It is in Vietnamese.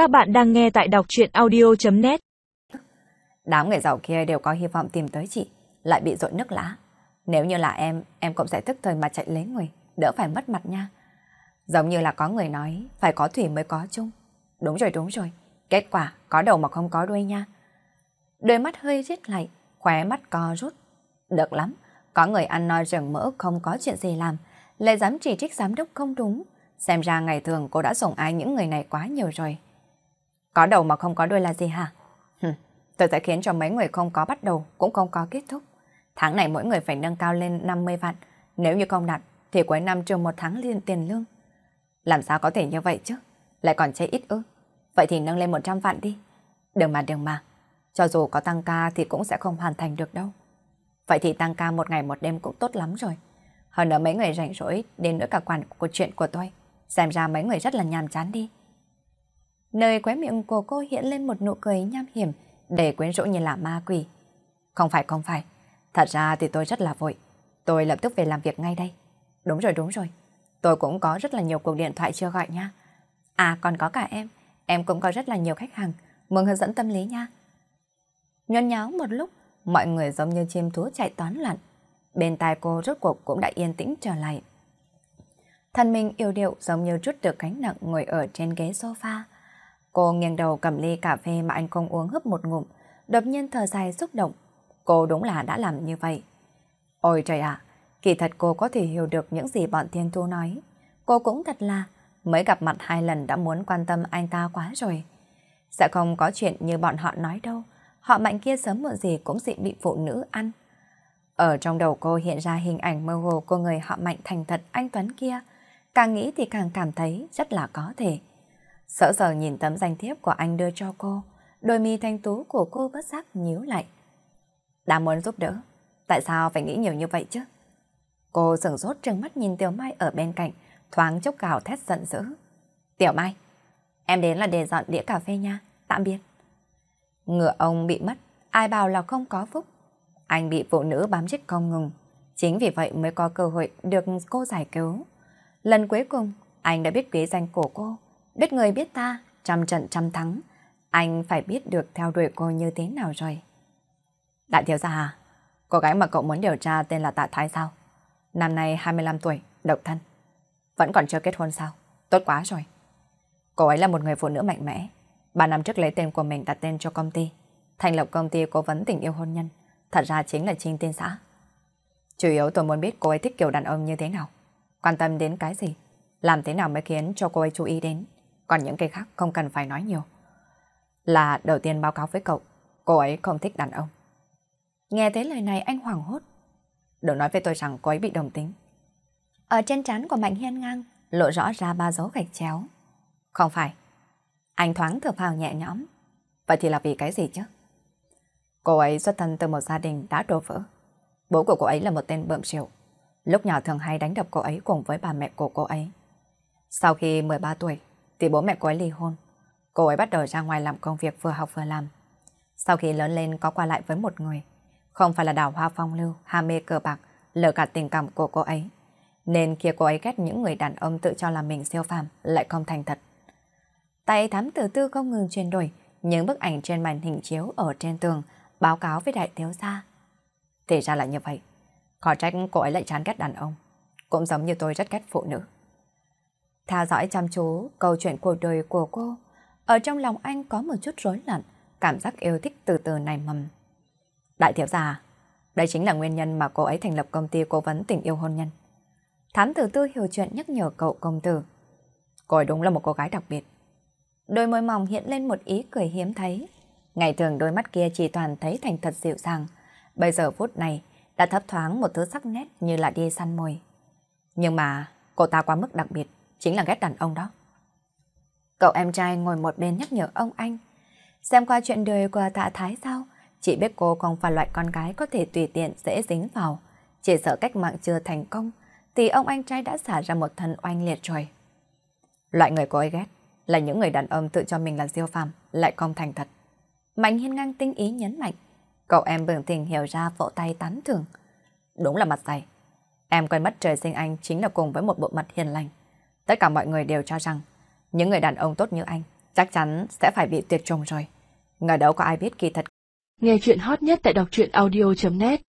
Các bạn đang nghe tại đọc chuyện audio.net Đám người giàu kia đều có hy vọng tìm tới chị, lại bị rội nước lã. Nếu như là em, em cũng sẽ thức thời mà chạy lấy người, đỡ phải mất mặt nha. Giống như là có người nói, phải có thủy mới có chung. Đúng rồi, đúng rồi. Kết quả, có đầu mà không có đuôi nha. Đôi mắt hơi rít lại, khóe mắt co rút. Được lắm, có người ăn no rừng mỡ không có chuyện gì làm, lại dám chỉ trích giám đốc không đúng. Xem ra ngày thường cô đã sủng ái những người này quá nhiều rồi. Có đầu mà không có đuôi là gì hả? Hừm, tôi sẽ khiến cho mấy người không có bắt đầu cũng không có kết thúc. Tháng này mỗi người phải nâng cao lên 50 vạn. Nếu như không đạt thì cuối năm trừ một tháng liên tiền lương. Làm sao có thể như vậy chứ? Lại còn chê ít ư? Vậy thì nâng lên 100 vạn đi. Đừng mà đừng mà. Cho dù có tăng ca thì cũng sẽ không hoàn thành được đâu. Vậy thì tăng ca một ngày một đêm cũng tốt lắm rồi. Hơn nữa mấy người rảnh rỗi đến nữa cả quản của chuyện của tôi. Xem ra mấy người rất là nhàm chán đi. Nơi khóe miệng của cô hiện lên một nụ cười nham hiểm để quyến rũ như là ma quỷ. Không phải, không phải. Thật ra thì tôi rất là vội. Tôi lập tức về làm việc ngay đây. Đúng rồi, đúng rồi. Tôi cũng có rất là nhiều cuộc điện thoại chưa gọi nha. À, còn có cả em. Em cũng có rất là nhiều khách hàng. Mừng hướng dẫn tâm lý nha. Nhôn nháo một lúc, mọi người giống như chim thú chạy toán loạn. Bên tai cô rốt cuộc cũng đã yên tĩnh trở lại. Thân mình yêu điệu giống như chút được cánh nặng ngồi ở trên ghế sofa. Cô nghiêng đầu cầm ly cà phê mà anh không uống hấp một ngụm, đột nhiên thở dài xúc động. Cô đúng là đã làm như vậy. Ôi trời ạ, kỳ thật cô có thể hiểu được những gì bọn Thiên Thu nói. Cô cũng thật là, mới gặp mặt hai lần đã muốn quan tâm anh ta quá rồi. Sẽ không có chuyện như bọn họ nói đâu. Họ mạnh kia sớm muộn gì cũng sẽ bị phụ nữ ăn. Ở trong đầu cô hiện ra hình ảnh mơ hồ của người họ mạnh thành thật anh Tuấn kia. Càng nghĩ thì càng cảm thấy rất là có thể. Sợ sờ nhìn tấm danh thiếp của anh đưa cho cô, đôi mi thanh tú của cô bất giác nhíu lại. Đã muốn giúp đỡ, tại sao phải nghĩ nhiều như vậy chứ? Cô sửng sốt trừng mắt nhìn Tiểu Mai ở bên cạnh, thoáng chốc gào thét giận dữ. Tiểu Mai, em đến là để dọn đĩa cà phê nha, tạm biệt. Ngựa ông bị mất, ai bảo là không có phúc. Anh bị phụ nữ bám chết không ngừng, chính vì vậy mới có cơ hội được cô giải cứu. Lần cuối cùng, anh đã biết quý danh của cô, biết người biết ta, trăm trận trăm thắng. Anh phải biết được theo đuổi cô như thế nào rồi. Đại thiếu gia à, cô gái mà cậu muốn điều tra tên là Tạ Thái sao? Năm nay 25 tuổi, độc thân. Vẫn còn chưa kết hôn sao? Tốt quá rồi. Cô ấy là một người phụ nữ mạnh mẽ. Ba năm trước lấy tên của mình đặt tên cho công ty. Thành lập công ty cố vấn tình yêu hôn nhân. Thật ra chính là Trinh tiên xã. Chủ yếu tôi muốn biết cô ấy thích kiểu đàn ông như thế nào. Quan tâm đến cái gì? Làm thế nào mới khiến cho cô ấy chú ý đến? Còn những cái khác không cần phải nói nhiều. Là đầu tiên báo cáo với cậu, cô ấy không thích đàn ông. Nghe thấy lời này anh hoảng hốt. Đừng nói với tôi rằng cô ấy bị đồng tính. Ở trên trán của Mạnh Hiên ngang, lộ rõ ra ba dấu gạch chéo. Không phải. Anh thoáng thở phào nhẹ nhõm. Vậy thì là vì cái gì chứ? Cô ấy xuất thân từ một gia đình đã đổ vỡ. Bố của cô ấy là một tên bợm triệu Lúc nhỏ thường hay đánh đập cô ấy cùng với bà mẹ của cô ấy. Sau khi 13 tuổi, thì bố mẹ cô ấy ly hôn. Cô ấy bắt đầu ra ngoài làm công việc vừa học vừa làm. Sau khi lớn lên có qua lại với một người, không phải là đào hoa phong lưu, ham mê cờ bạc, lỡ cả tình cảm của cô ấy. Nên kia cô ấy ghét những người đàn ông tự cho là mình siêu phàm, lại không thành thật. Tay thám tử tư không ngừng chuyển đổi, những bức ảnh trên màn hình chiếu ở trên tường, báo cáo với đại thiếu gia. Thì ra là như vậy. Khó trách cô ấy lại chán ghét đàn ông. Cũng giống như tôi rất ghét phụ nữ. Theo dõi chăm chú câu chuyện cuộc đời của cô, ở trong lòng anh có một chút rối loạn, cảm giác yêu thích từ từ này mầm. Đại thiếu gia, đây chính là nguyên nhân mà cô ấy thành lập công ty cố vấn tình yêu hôn nhân. Thám tử tư hiểu chuyện nhắc nhở cậu công tử. Cô ấy đúng là một cô gái đặc biệt. Đôi môi mỏng hiện lên một ý cười hiếm thấy. Ngày thường đôi mắt kia chỉ toàn thấy thành thật dịu dàng. Bây giờ phút này đã thấp thoáng một thứ sắc nét như là đi săn mồi. Nhưng mà cô ta quá mức đặc biệt chính là ghét đàn ông đó. Cậu em trai ngồi một bên nhắc nhở ông anh. Xem qua chuyện đời của tạ thái sao, chị biết cô không phải loại con gái có thể tùy tiện dễ dính vào. Chỉ sợ cách mạng chưa thành công, thì ông anh trai đã xả ra một thân oanh liệt rồi. Loại người cô ấy ghét là những người đàn ông tự cho mình là diêu phàm, lại không thành thật. Mạnh hiên ngang tinh ý nhấn mạnh. Cậu em bừng tình hiểu ra vỗ tay tán thưởng. Đúng là mặt dày. Em quên mất trời sinh anh chính là cùng với một bộ mặt hiền lành. Tất cả mọi người đều cho rằng những người đàn ông tốt như anh chắc chắn sẽ phải bị tuyệt chủng rồi. Ngờ đâu có ai biết kỳ thật. Nghe chuyện hot nhất tại đọc truyện audio.net